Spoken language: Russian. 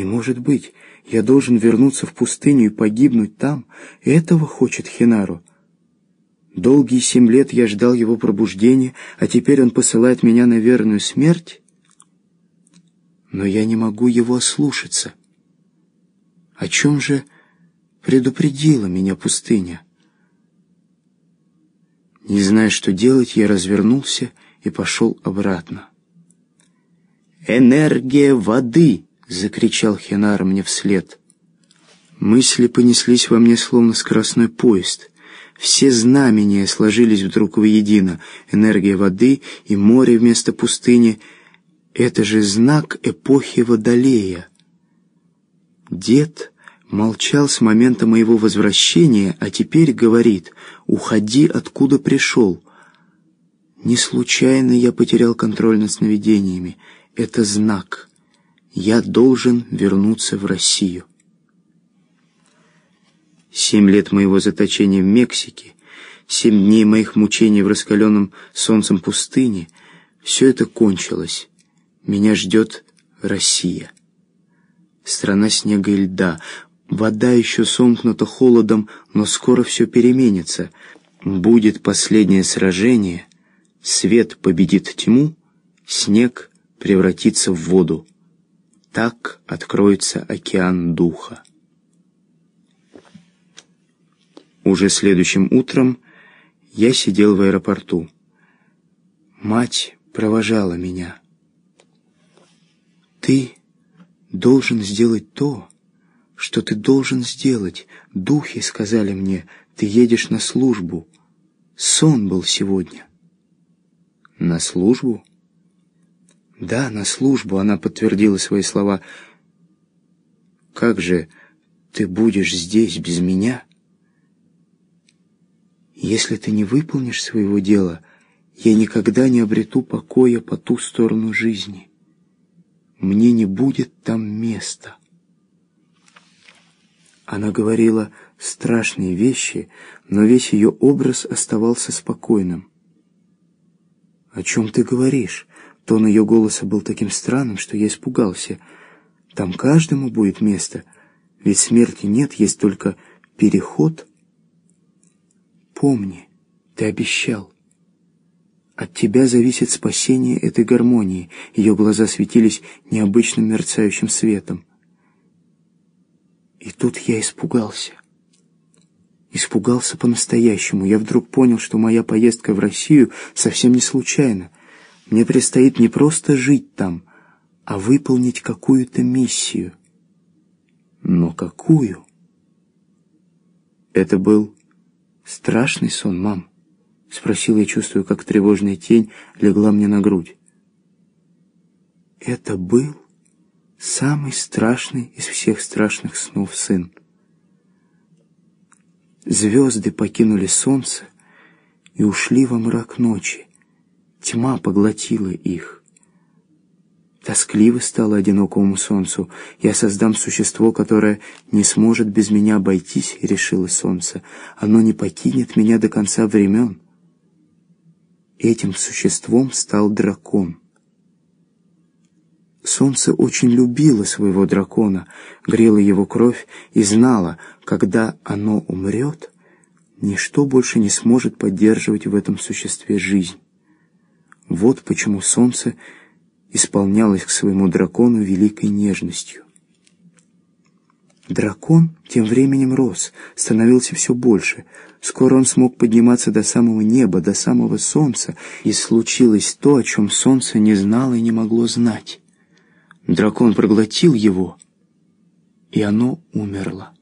Не может быть. Я должен вернуться в пустыню и погибнуть там. Этого хочет Хинару. Долгие семь лет я ждал его пробуждения, а теперь он посылает меня на верную смерть? Но я не могу его ослушаться. О чем же предупредила меня пустыня? Не зная, что делать, я развернулся и пошел обратно. «Энергия воды!» — закричал Хенар мне вслед. Мысли понеслись во мне, словно скоростной поезд. Все знамения сложились вдруг воедино. Энергия воды и море вместо пустыни — это же знак эпохи Водолея. Дед молчал с момента моего возвращения, а теперь говорит «Уходи, откуда пришел». Не случайно я потерял контроль над сновидениями. Это знак. Я должен вернуться в Россию. Семь лет моего заточения в Мексике, семь дней моих мучений в раскаленном солнцем пустыне — все это кончилось. Меня ждет Россия. Страна снега и льда. Вода еще сомкнута холодом, но скоро все переменится. Будет последнее сражение, свет победит тьму, снег превратится в воду. Так откроется океан духа. Уже следующим утром я сидел в аэропорту. Мать провожала меня. «Ты должен сделать то, что ты должен сделать. Духи сказали мне, ты едешь на службу. Сон был сегодня». «На службу?» «Да, на службу», — она подтвердила свои слова. «Как же ты будешь здесь без меня?» Если ты не выполнишь своего дела, я никогда не обрету покоя по ту сторону жизни. Мне не будет там места. Она говорила страшные вещи, но весь ее образ оставался спокойным. «О чем ты говоришь?» Тон ее голоса был таким странным, что я испугался. «Там каждому будет место, ведь смерти нет, есть только переход». Помни, ты обещал. От тебя зависит спасение этой гармонии. Ее глаза светились необычным мерцающим светом. И тут я испугался. Испугался по-настоящему. Я вдруг понял, что моя поездка в Россию совсем не случайна. Мне предстоит не просто жить там, а выполнить какую-то миссию. Но какую? Это был «Страшный сон, мам?» — спросил я, чувствуя, как тревожная тень легла мне на грудь. Это был самый страшный из всех страшных снов сын. Звезды покинули солнце и ушли во мрак ночи. Тьма поглотила их. Тоскливо стало одинокому солнцу. Я создам существо, которое не сможет без меня обойтись, — решило солнце. Оно не покинет меня до конца времен. Этим существом стал дракон. Солнце очень любило своего дракона, грело его кровь и знало, когда оно умрет, ничто больше не сможет поддерживать в этом существе жизнь. Вот почему солнце — исполнялась к своему дракону великой нежностью. Дракон тем временем рос, становился все больше. Скоро он смог подниматься до самого неба, до самого солнца, и случилось то, о чем солнце не знало и не могло знать. Дракон проглотил его, и оно умерло.